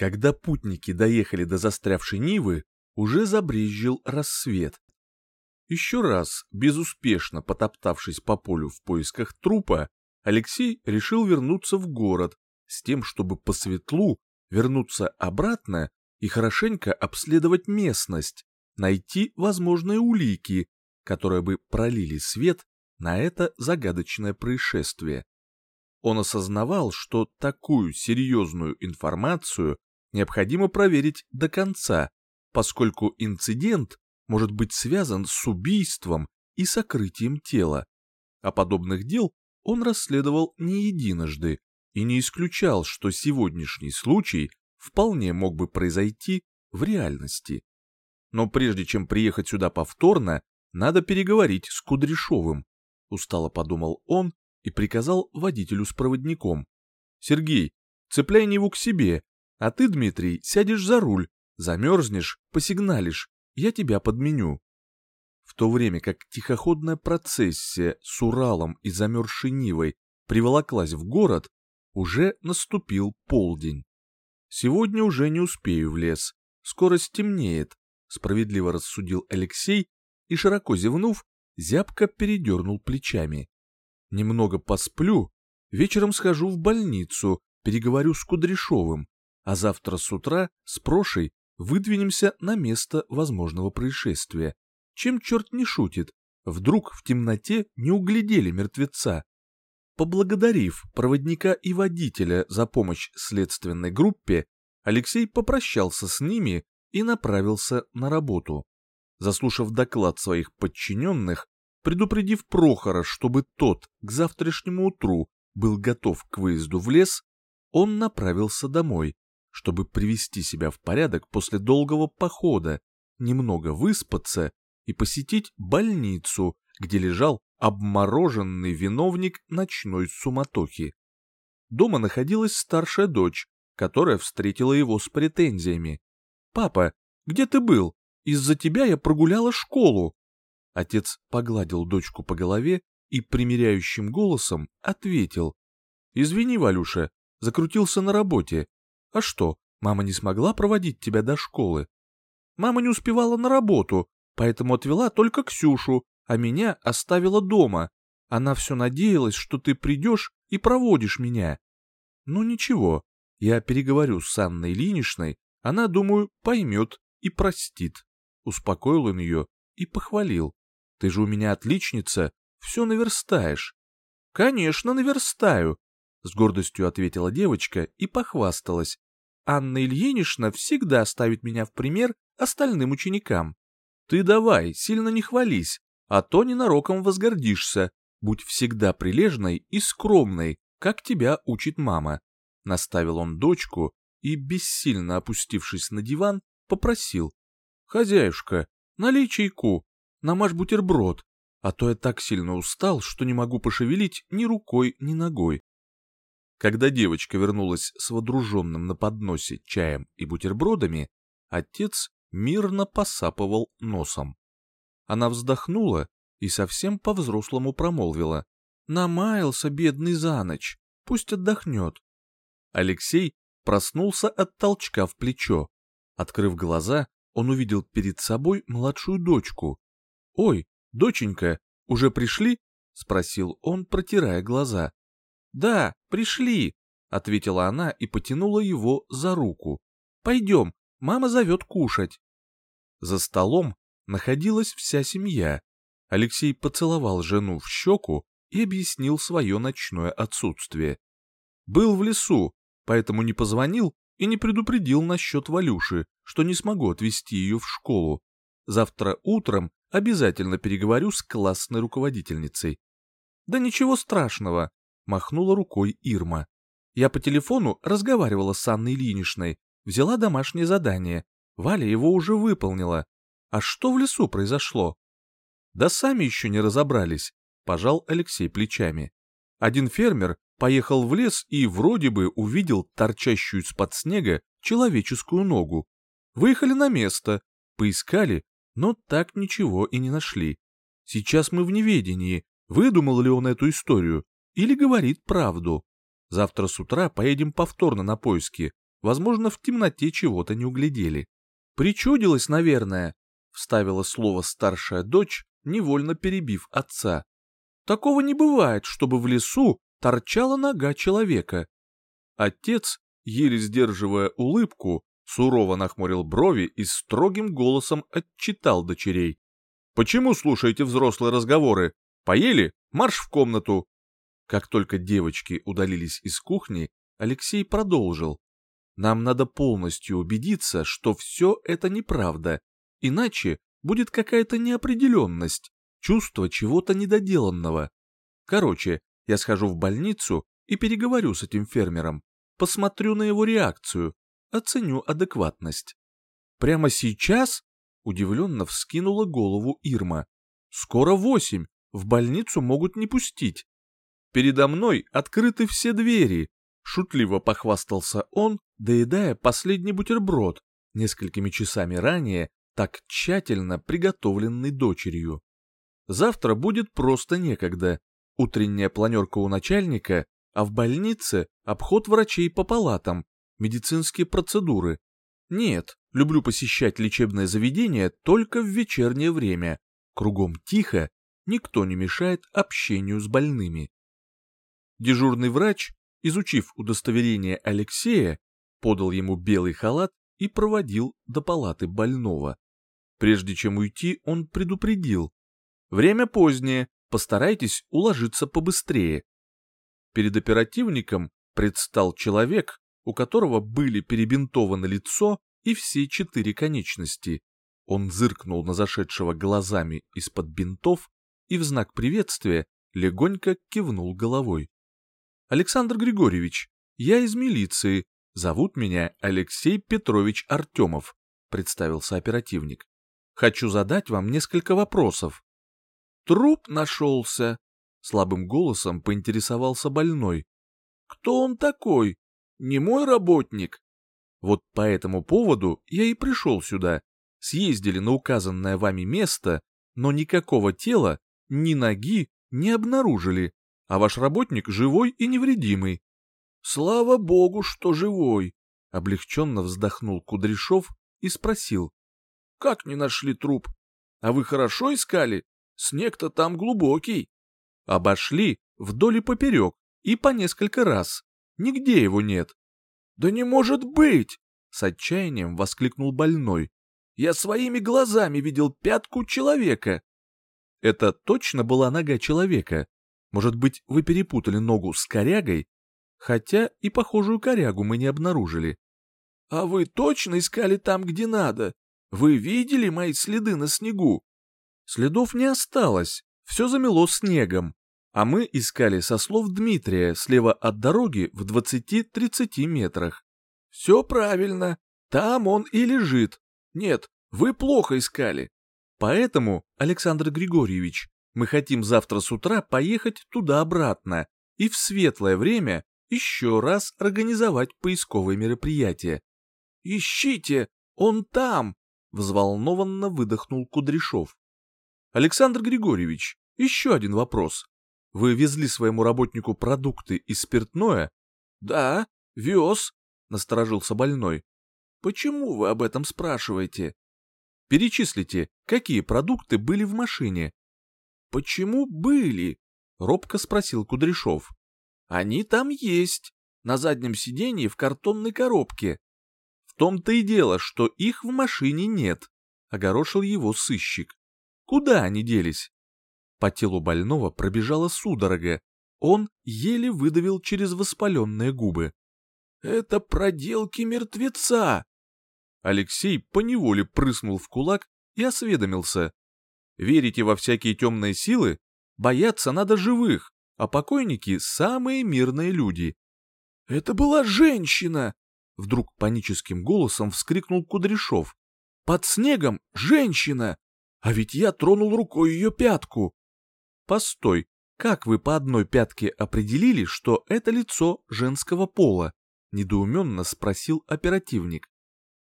Когда путники доехали до застрявшей Нивы, уже забрезжил рассвет. Еще раз, безуспешно потоптавшись по полю в поисках трупа, Алексей решил вернуться в город с тем, чтобы по светлу вернуться обратно и хорошенько обследовать местность, найти возможные улики, которые бы пролили свет на это загадочное происшествие. Он осознавал, что такую серьезную информацию необходимо проверить до конца, поскольку инцидент может быть связан с убийством и сокрытием тела. А подобных дел он расследовал не единожды и не исключал, что сегодняшний случай вполне мог бы произойти в реальности. Но прежде чем приехать сюда повторно, надо переговорить с Кудряшовым, устало подумал он и приказал водителю с проводником. Сергей, цепляй Ниву к себе, а ты, Дмитрий, сядешь за руль, замерзнешь, посигналишь, я тебя подменю. В то время как тихоходная процессия с Уралом и замерзшей Нивой приволоклась в город, уже наступил полдень. Сегодня уже не успею в лес, скоро стемнеет, справедливо рассудил Алексей и, широко зевнув, зябко передернул плечами. Немного посплю, вечером схожу в больницу, переговорю с Кудряшовым, а завтра с утра с Прошей выдвинемся на место возможного происшествия. Чем черт не шутит, вдруг в темноте не углядели мертвеца. Поблагодарив проводника и водителя за помощь следственной группе, Алексей попрощался с ними и направился на работу. Заслушав доклад своих подчиненных, предупредив Прохора, чтобы тот к завтрашнему утру был готов к выезду в лес, он направился домой, чтобы привести себя в порядок после долгого похода, немного выспаться и посетить больницу, где лежал обмороженный виновник ночной суматохи. Дома находилась старшая дочь, которая встретила его с претензиями. «Папа, где ты был? Из-за тебя я прогуляла школу». Отец погладил дочку по голове и примиряющим голосом ответил. «Извини, Валюша, закрутился на работе. А что, мама не смогла проводить тебя до школы? Мама не успевала на работу, поэтому отвела только Ксюшу, а меня оставила дома. Она все надеялась, что ты придешь и проводишь меня. Ну ничего, я переговорю с Анной Ильиничной, она, думаю, поймет и простит. Успокоил он ее и похвалил. Ты же у меня отличница, все наверстаешь. Конечно, наверстаю, с гордостью ответила девочка и похвасталась. Анна Ильинична всегда ставит меня в пример остальным ученикам. Ты давай, сильно не хвались, а то ненароком возгордишься. Будь всегда прилежной и скромной, как тебя учит мама. Наставил он дочку и, бессильно опустившись на диван, попросил. «Хозяюшка, налей чайку, намажь бутерброд, а то я так сильно устал, что не могу пошевелить ни рукой, ни ногой». Когда девочка вернулась с водруженным на подносе чаем и бутербродами, отец мирно посапывал носом. Она вздохнула и совсем по-взрослому промолвила. «Намаялся, бедный, за ночь, пусть отдохнет». Алексей проснулся от толчка в плечо. Открыв глаза, он увидел перед собой младшую дочку. «Ой, доченька, уже пришли?» — спросил он, протирая глаза. «Да, пришли», — ответила она и потянула его за руку. «Пойдем, мама зовет кушать». За столом находилась вся семья. Алексей поцеловал жену в щеку и объяснил свое ночное отсутствие. Был в лесу, поэтому не позвонил и не предупредил насчет Валюши, что не смогу отвезти ее в школу. Завтра утром обязательно переговорю с классной руководительницей. Да ничего страшного, махнула рукой Ирма. Я по телефону разговаривала с Анной Ильиничной, взяла домашнее задание. Валя его уже выполнила. А что в лесу произошло? Да сами еще не разобрались, пожал Алексей плечами. Один фермер поехал в лес и вроде бы увидел торчащую из-под снега человеческую ногу. Выехали на место, поискали, но так ничего и не нашли. Сейчас мы в неведении, выдумал ли он эту историю или говорит правду. Завтра с утра поедем повторно на поиски. Возможно, в темноте чего-то не углядели. «Причудилось, наверное», — вставила слово старшая дочь, невольно перебив отца. «Такого не бывает, чтобы в лесу торчала нога человека». Отец, еле сдерживая улыбку, сурово нахмурил брови и строгим голосом отчитал дочерей. «Почему слушаете взрослые разговоры? Поели? Марш в комнату!» Как только девочки удалились из кухни, Алексей продолжил. «Нам надо полностью убедиться, что все это неправда, иначе будет какая-то неопределенность, чувство чего-то недоделанного. Короче, я схожу в больницу и переговорю с этим фермером, посмотрю на его реакцию, оценю адекватность. Прямо сейчас? Удивленно вскинула голову Ирма. Скоро восемь, в больницу могут не пустить. Передо мной открыты все двери, шутливо похвастался он, доедая последний бутерброд, несколькими часами ранее так тщательно приготовленный дочерью. Завтра будет просто некогда. Утренняя планерка у начальника, а в больнице обход врачей по палатам, медицинские процедуры. Нет, люблю посещать лечебное заведение только в вечернее время. Кругом тихо, никто не мешает общению с больными. Дежурный врач, изучив удостоверение Алексея, подал ему белый халат и проводил до палаты больного. Прежде чем уйти, он предупредил. «Время позднее, постарайтесь уложиться побыстрее». Перед оперативником предстал человек, у которого были перебинтованы лицо и все четыре конечности. Он зыркнул на зашедшего глазами из-под бинтов и в знак приветствия легонько кивнул головой. «Александр Григорьевич, я из милиции, зовут меня Алексей Петрович Артемов», представился оперативник. «Хочу задать вам несколько вопросов». «Труп нашелся», — слабым голосом поинтересовался больной. «Кто он такой? не мой работник. Вот по этому поводу я и пришел сюда. Съездили на указанное вами место, но никакого тела, ни ноги не обнаружили, а ваш работник живой и невредимый. Слава богу, что живой, облегченно вздохнул Кудряшов и спросил. Как не нашли труп? А вы хорошо искали? Снег-то там глубокий. Обошли вдоль и поперек и по несколько раз. Нигде его нет. Да не может быть! С отчаянием воскликнул больной. Я своими глазами видел пятку человека. Это точно была нога человека. Может быть, вы перепутали ногу с корягой? Хотя и похожую корягу мы не обнаружили. А вы точно искали там, где надо? Вы видели мои следы на снегу? Следов не осталось, все замело снегом а мы искали со слов Дмитрия слева от дороги в 20-30 метрах. Все правильно, там он и лежит. Нет, вы плохо искали. Поэтому, Александр Григорьевич, мы хотим завтра с утра поехать туда-обратно и в светлое время еще раз организовать поисковые мероприятия. «Ищите, он там!» — взволнованно выдохнул Кудряшов. Александр Григорьевич, еще один вопрос. Вы везли своему работнику продукты и спиртное? Да, вез, насторожился больной. Почему вы об этом спрашиваете? Перечислите, какие продукты были в машине. Почему были? Робко спросил Кудряшов. Они там есть, на заднем сиденье в картонной коробке. В том-то и дело, что их в машине нет, огорошил его сыщик. Куда они делись? По телу больного пробежала судорога. Он еле выдавил через воспаленные губы. «Это проделки мертвеца!» Алексей поневоле прыснул в кулак и осведомился. «Верите во всякие темные силы? Бояться надо живых, а покойники — самые мирные люди». «Это была женщина!» Вдруг паническим голосом вскрикнул Кудряшов. «Под снегом женщина! А ведь я тронул рукой ее пятку!» Постой, как вы по одной пятке определили, что это лицо женского пола? Недоуменно спросил оперативник.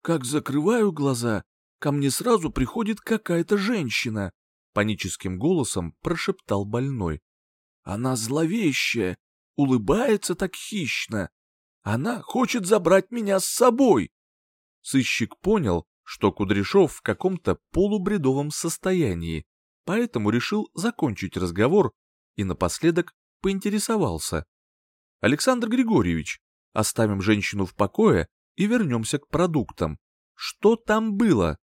Как закрываю глаза, ко мне сразу приходит какая-то женщина, паническим голосом прошептал больной. Она зловещая, улыбается так хищно. Она хочет забрать меня с собой. Сыщик понял, что Кудряшов в каком-то полубредовом состоянии, поэтому решил закончить разговор и напоследок поинтересовался. Александр Григорьевич, оставим женщину в покое и вернемся к продуктам. Что там было?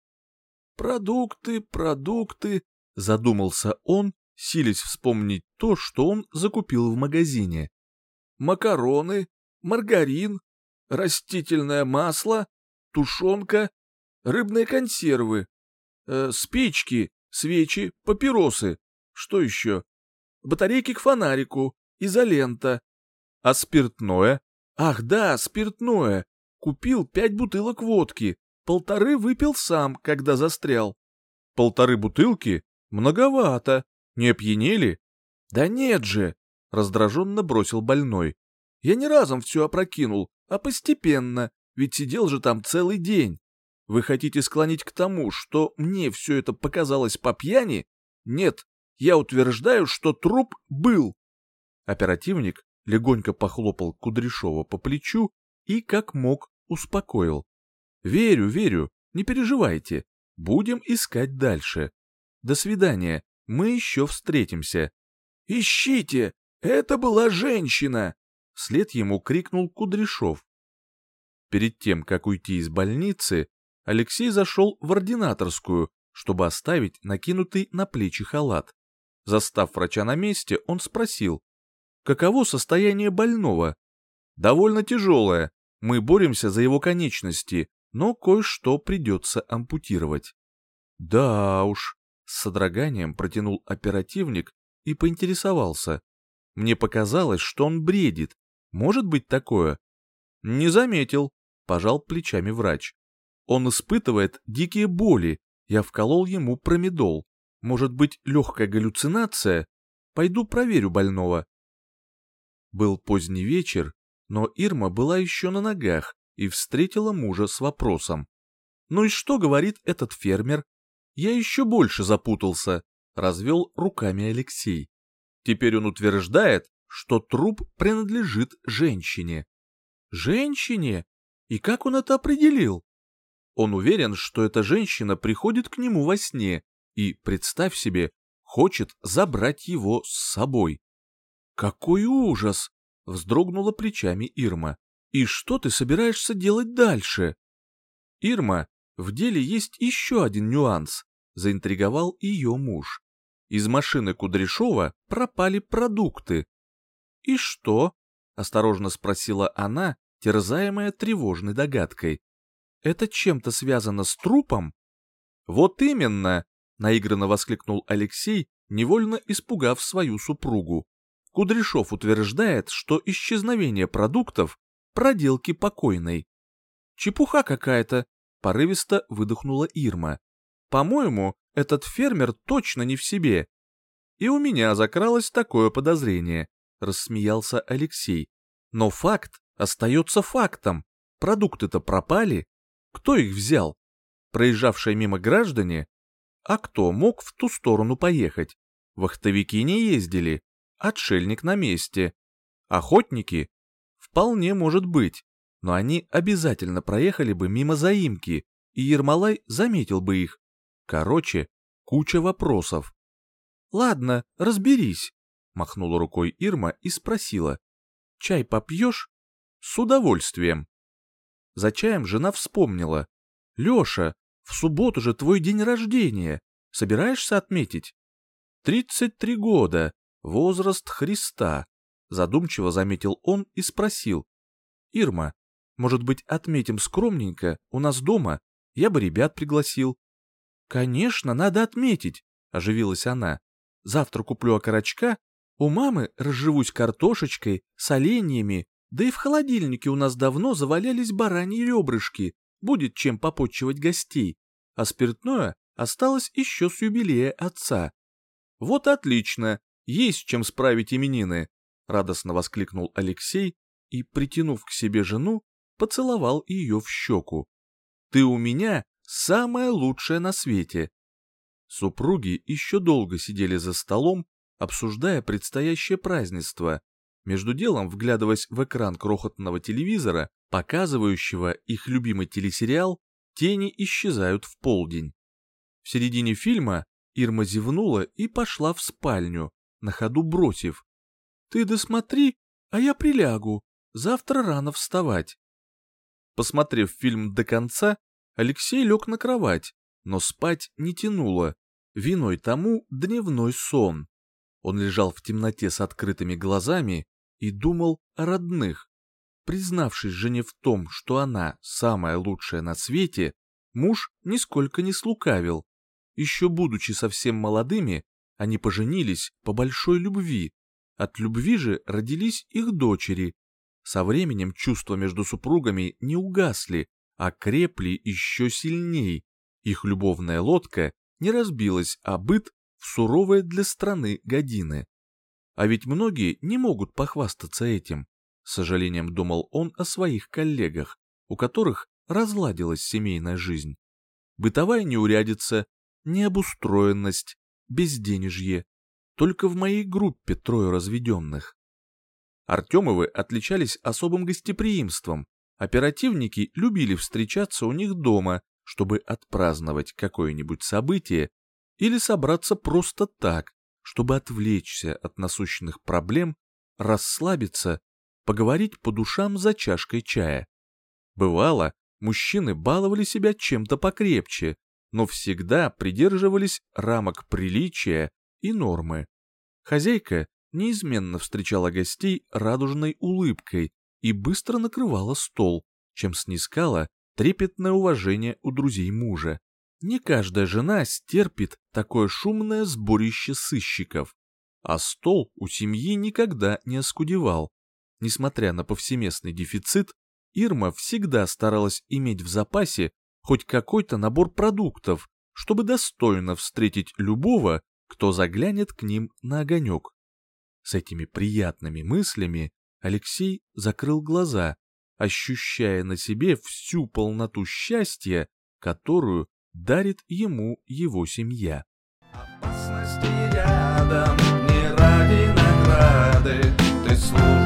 Продукты, продукты, задумался он, силясь вспомнить то, что он закупил в магазине. Макароны, маргарин, растительное масло, тушенка, рыбные консервы, э, спички, свечи, папиросы. Что еще? Батарейки к фонарику, изолента. А спиртное? Ах да, спиртное. Купил пять бутылок водки, полторы выпил сам, когда застрял. Полторы бутылки? Многовато. Не опьянели? Да нет же, раздраженно бросил больной. Я не разом все опрокинул, а постепенно, ведь сидел же там целый день. Вы хотите склонить к тому, что мне все это показалось по пьяни? Нет, я утверждаю, что труп был. Оперативник легонько похлопал Кудряшова по плечу и, как мог, успокоил. «Верю, верю, не переживайте, будем искать дальше. До свидания, мы еще встретимся». «Ищите! Это была женщина!» Вслед ему крикнул Кудряшов. Перед тем, как уйти из больницы, Алексей зашел в ординаторскую, чтобы оставить накинутый на плечи халат. Застав врача на месте, он спросил, каково состояние больного? Довольно тяжелое, мы боремся за его конечности, но кое-что придется ампутировать. Да уж, с содроганием протянул оперативник и поинтересовался. Мне показалось, что он бредит. Может быть такое? Не заметил, пожал плечами врач. Он испытывает дикие боли. Я вколол ему промедол. Может быть, легкая галлюцинация? Пойду проверю больного. Был поздний вечер, но Ирма была еще на ногах и встретила мужа с вопросом. «Ну и что говорит этот фермер?» «Я еще больше запутался», — развел руками Алексей. «Теперь он утверждает, что труп принадлежит женщине». «Женщине? И как он это определил?» Он уверен, что эта женщина приходит к нему во сне и, представь себе, хочет забрать его с собой. «Какой ужас!» — вздрогнула плечами Ирма. «И что ты собираешься делать дальше?» «Ирма, в деле есть еще один нюанс», — заинтриговал ее муж. «Из машины Кудряшова пропали продукты». «И что?» — осторожно спросила она, терзаемая тревожной догадкой. «Это чем-то связано с трупом?» «Вот именно!» наигранно воскликнул Алексей, невольно испугав свою супругу. Кудряшов утверждает, что исчезновение продуктов – проделки покойной. «Чепуха какая-то», – порывисто выдохнула Ирма. «По-моему, этот фермер точно не в себе». «И у меня закралось такое подозрение», – рассмеялся Алексей. «Но факт остается фактом. Продукты-то пропали. Кто их взял? Проезжавшие мимо граждане а кто мог в ту сторону поехать? Вахтовики не ездили, отшельник на месте. Охотники? Вполне может быть, но они обязательно проехали бы мимо заимки, и Ермолай заметил бы их. Короче, куча вопросов. «Ладно, разберись», — махнула рукой Ирма и спросила. «Чай попьешь?» «С удовольствием». За чаем жена вспомнила. «Леша, в субботу же твой день рождения. Собираешься отметить? Тридцать три года. Возраст Христа. Задумчиво заметил он и спросил. Ирма, может быть, отметим скромненько у нас дома? Я бы ребят пригласил. Конечно, надо отметить, оживилась она. Завтра куплю окорочка, у мамы разживусь картошечкой, соленьями, да и в холодильнике у нас давно завалялись бараньи ребрышки будет чем попотчевать гостей, а спиртное осталось еще с юбилея отца. «Вот отлично, есть чем справить именины», — радостно воскликнул Алексей и, притянув к себе жену, поцеловал ее в щеку. «Ты у меня самая лучшая на свете». Супруги еще долго сидели за столом, обсуждая предстоящее празднество, между делом вглядываясь в экран крохотного телевизора, показывающего их любимый телесериал, тени исчезают в полдень. В середине фильма Ирма зевнула и пошла в спальню, на ходу бросив. «Ты досмотри, а я прилягу, завтра рано вставать». Посмотрев фильм до конца, Алексей лег на кровать, но спать не тянуло, виной тому дневной сон. Он лежал в темноте с открытыми глазами и думал о родных. Признавшись жене в том, что она самая лучшая на свете, муж нисколько не слукавил. Еще будучи совсем молодыми, они поженились по большой любви. От любви же родились их дочери. Со временем чувства между супругами не угасли, а крепли еще сильней. Их любовная лодка не разбилась, а быт в суровые для страны годины. А ведь многие не могут похвастаться этим. С сожалением думал он о своих коллегах, у которых разладилась семейная жизнь. Бытовая неурядица, необустроенность, безденежье. Только в моей группе трое разведенных. Артемовы отличались особым гостеприимством. Оперативники любили встречаться у них дома, чтобы отпраздновать какое-нибудь событие или собраться просто так, чтобы отвлечься от насущных проблем, расслабиться, поговорить по душам за чашкой чая. Бывало, мужчины баловали себя чем-то покрепче, но всегда придерживались рамок приличия и нормы. Хозяйка неизменно встречала гостей радужной улыбкой и быстро накрывала стол, чем снискала трепетное уважение у друзей мужа. Не каждая жена стерпит такое шумное сборище сыщиков, а стол у семьи никогда не оскудевал. Несмотря на повсеместный дефицит, Ирма всегда старалась иметь в запасе хоть какой-то набор продуктов, чтобы достойно встретить любого, кто заглянет к ним на огонек. С этими приятными мыслями Алексей закрыл глаза, ощущая на себе всю полноту счастья, которую дарит ему его семья. Опасности рядом, не ради награды, ты служишь.